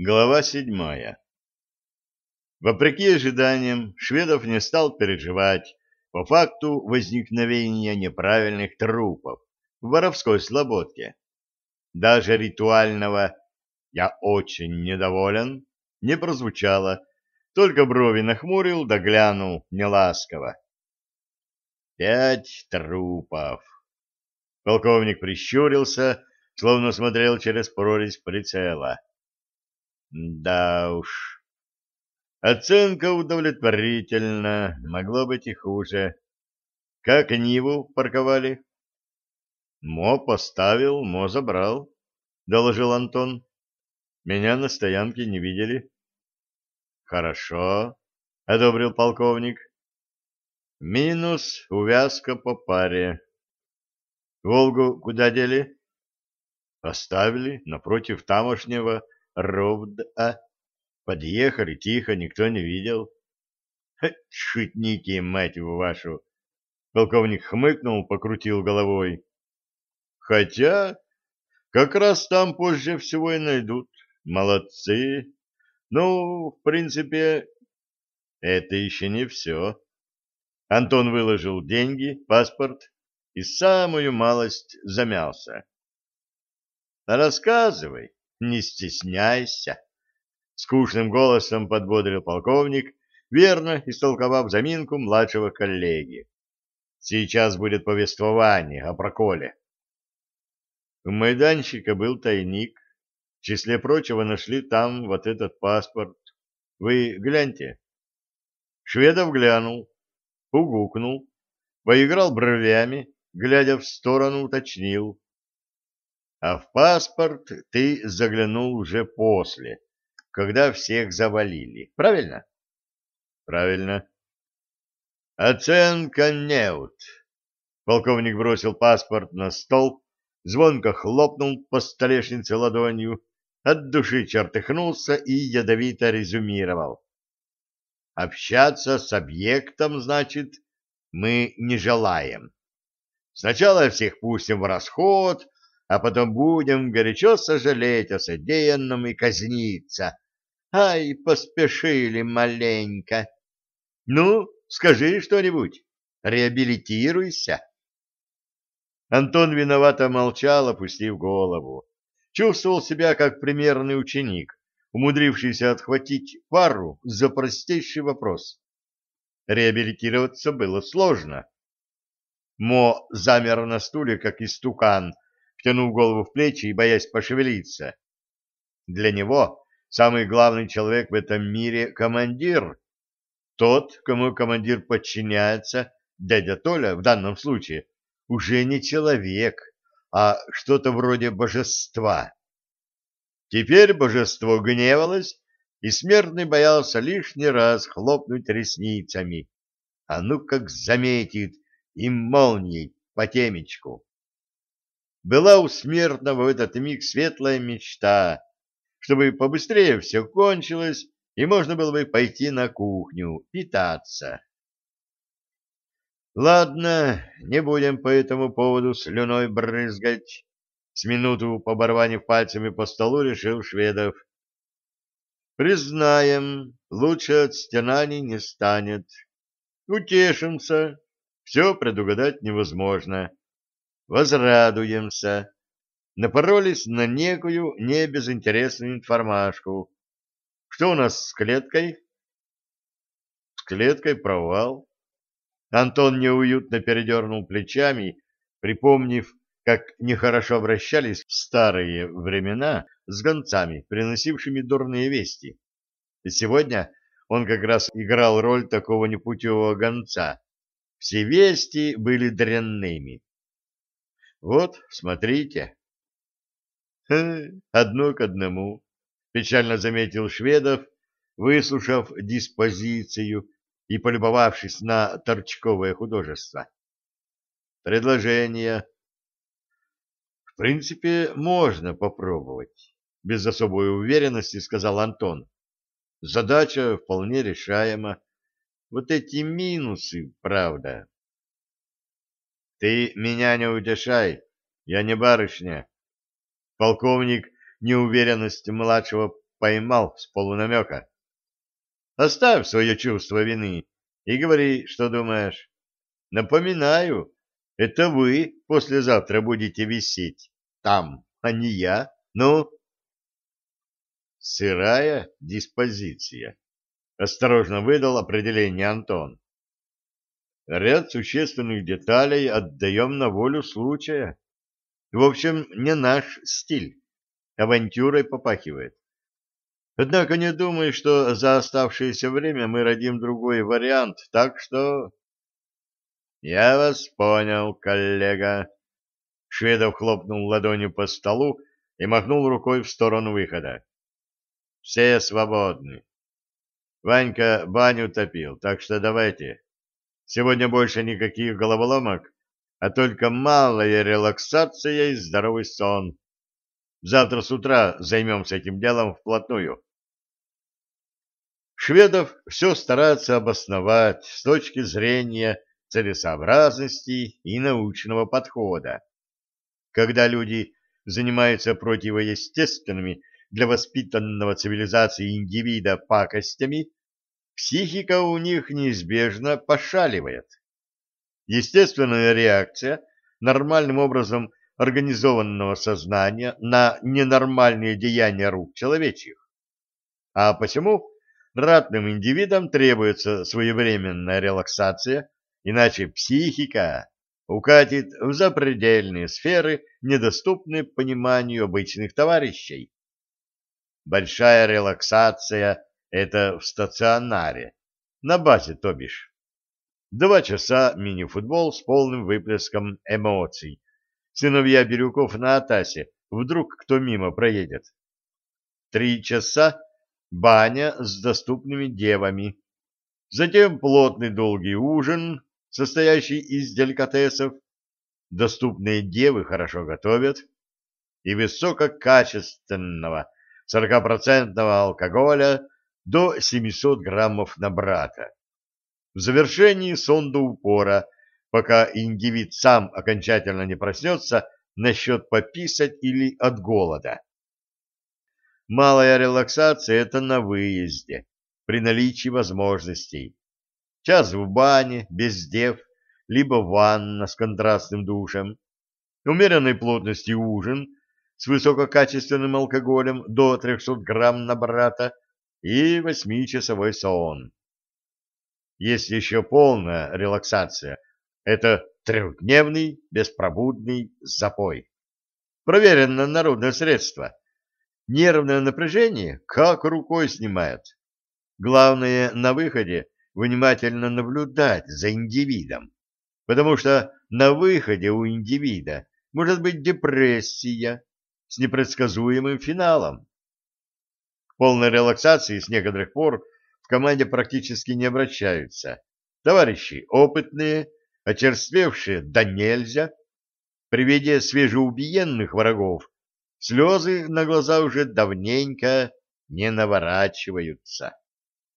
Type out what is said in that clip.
Глава седьмая Вопреки ожиданиям, Шведов не стал переживать по факту возникновения неправильных трупов в воровской слободке. Даже ритуального «я очень недоволен» не прозвучало, только брови нахмурил да глянул неласково. «Пять трупов!» Полковник прищурился, словно смотрел через прорезь прицела. Да уж. Оценка удовлетворительна, могло быть и хуже. Как Ниву парковали? Мо поставил, Мо забрал, доложил Антон. Меня на стоянке не видели. Хорошо, одобрил полковник. Минус увязка по паре. Волгу куда дели? Оставили напротив тамошнего ровда. Подъехали тихо, никто не видел. Шутники, мать вашу! Полковник хмыкнул, покрутил головой. Хотя, как раз там позже всего и найдут. Молодцы. Ну, в принципе, это еще не все. Антон выложил деньги, паспорт и самую малость замялся. Рассказывай. Не стесняйся. Скучным голосом подбодрил полковник, верно истолковав заминку младшего коллеги. Сейчас будет повествование о проколе. У майданчика был тайник. В числе прочего нашли там вот этот паспорт. Вы гляньте. Шведов глянул, угукнул, поиграл бровями, глядя в сторону, уточнил. А в паспорт ты заглянул уже после, когда всех завалили. Правильно? Правильно. Оценка неут. Полковник бросил паспорт на стол, звонко хлопнул по столешнице ладонью, от души чертыхнулся и ядовито резюмировал. Общаться с объектом, значит, мы не желаем. Сначала всех пустим в расход, а потом будем горячо сожалеть о содеянном и казниться. Ай, поспешили маленько. Ну, скажи что-нибудь, реабилитируйся. Антон виновато молчал, опустив голову. Чувствовал себя как примерный ученик, умудрившийся отхватить пару за простейший вопрос. Реабилитироваться было сложно. Мо замер на стуле, как истукан, втянув голову в плечи и боясь пошевелиться. Для него самый главный человек в этом мире — командир. Тот, кому командир подчиняется, дядя Толя в данном случае, уже не человек, а что-то вроде божества. Теперь божество гневалось, и смертный боялся лишний раз хлопнуть ресницами. А ну как заметит им молнией по темечку была у смертного в этот миг светлая мечта, чтобы побыстрее все кончилось, и можно было бы пойти на кухню, питаться. Ладно, не будем по этому поводу слюной брызгать. С минуту побарванив пальцами по столу, решил Шведов. Признаем, лучше от стенаний не станет. Утешимся, все предугадать невозможно возрадуемся. Напоролись на некую небезынтересную информашку. Что у нас с клеткой? С клеткой провал. Антон неуютно передернул плечами, припомнив, как нехорошо обращались в старые времена с гонцами, приносившими дурные вести. И сегодня он как раз играл роль такого непутевого гонца. Все вести были дрянными. Вот, смотрите. Одно к одному, печально заметил Шведов, выслушав диспозицию и полюбовавшись на торчковое художество. Предложение. В принципе, можно попробовать, без особой уверенности сказал Антон. Задача вполне решаема. Вот эти минусы, правда. Ты меня не утешай, я не барышня. Полковник неуверенность младшего поймал с полунамека. Оставь свое чувство вины и говори, что думаешь. Напоминаю, это вы послезавтра будете висеть там, а не я. Ну? Сырая диспозиция. Осторожно выдал определение Антон. Ряд существенных деталей отдаем на волю случая. В общем, не наш стиль. Авантюрой попахивает. Однако не думаю, что за оставшееся время мы родим другой вариант, так что... Я вас понял, коллега. Шведов хлопнул ладонью по столу и махнул рукой в сторону выхода. Все свободны. Ванька баню топил, так что давайте. Сегодня больше никаких головоломок, а только малая релаксация и здоровый сон. Завтра с утра займемся этим делом вплотную. Шведов все старается обосновать с точки зрения целесообразности и научного подхода. Когда люди занимаются противоестественными для воспитанного цивилизации индивида пакостями, психика у них неизбежно пошаливает. Естественная реакция нормальным образом организованного сознания на ненормальные деяния рук человечьих. А посему ратным индивидам требуется своевременная релаксация, иначе психика укатит в запредельные сферы, недоступные пониманию обычных товарищей. Большая релаксация — это в стационаре, на базе, то бишь. Два часа мини-футбол с полным выплеском эмоций. Сыновья Бирюков на Атасе, вдруг кто мимо проедет. Три часа баня с доступными девами, затем плотный долгий ужин, состоящий из деликатесов, доступные девы хорошо готовят, и высококачественного 40% алкоголя до 700 граммов на брата. В завершении сон до упора, пока индивид сам окончательно не проснется насчет пописать или от голода. Малая релаксация — это на выезде, при наличии возможностей. Час в бане, без дев, либо ванна с контрастным душем, умеренной плотности ужин с высококачественным алкоголем до 300 грамм на брата и восьмичасовой сон. Есть еще полная релаксация. Это трехдневный беспробудный запой. Проверено народное средство — Нервное напряжение как рукой снимает. Главное на выходе внимательно наблюдать за индивидом, потому что на выходе у индивида может быть депрессия с непредсказуемым финалом. Полной релаксации с некоторых пор в команде практически не обращаются. Товарищи опытные, очерствевшие да нельзя, при виде свежеубиенных врагов Слезы на глаза уже давненько не наворачиваются.